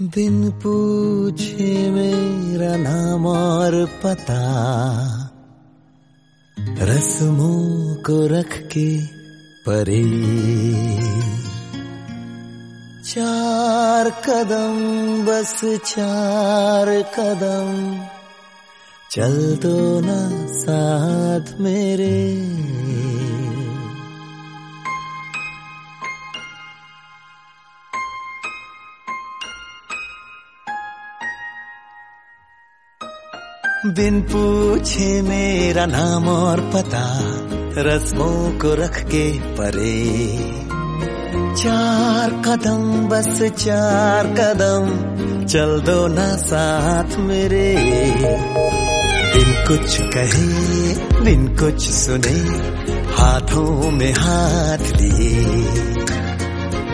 बिन पूछे मेरा नाम और पता, रस्मों को रख के परे। चार कदम, बस चार कदम, चल दो ना साथ मेरे। बिन पूछे मेरा नाम और पता, रस्मों को रख के परे। चार कदम, बस चार कदम, चल दो ना साथ मेरे। बिन कुछ कहे बिन कुछ सुने, हाथों में हाथ लिए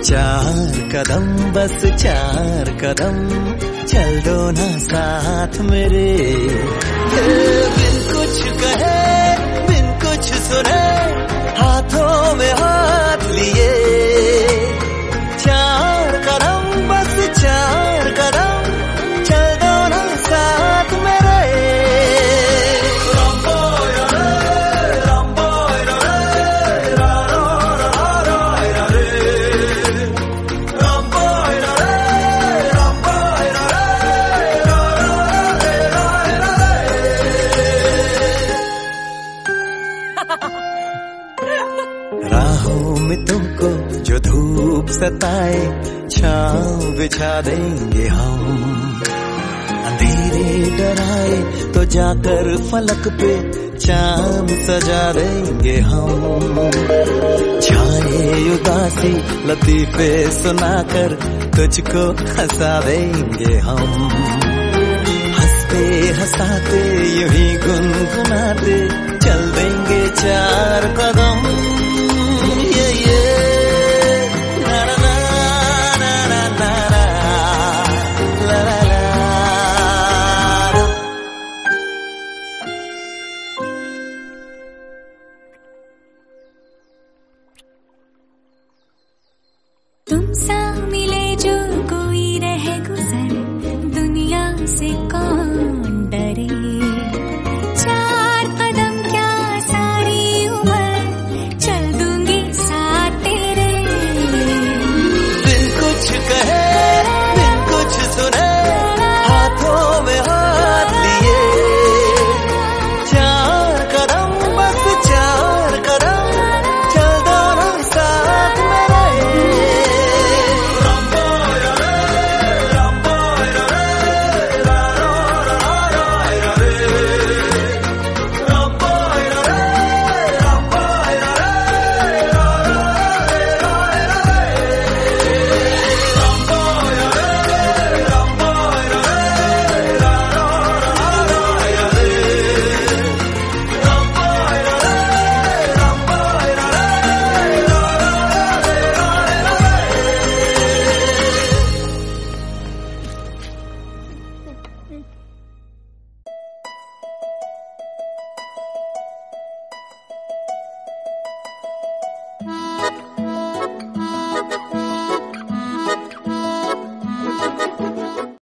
चार कदम, बस चार कदम चल दो ना साथ मेरे। बिन कुछ कहे सताए, छाँव बिछा देंगे हम। अंधेरे डराए तो जाकर फलक पे चाँद सजा देंगे हम। छाए उदासी लतीफे सुनाकर तुझको हंसा देंगे हम। हँसते हंसाते यही गुनगुनाते, चल देंगे चार कदम।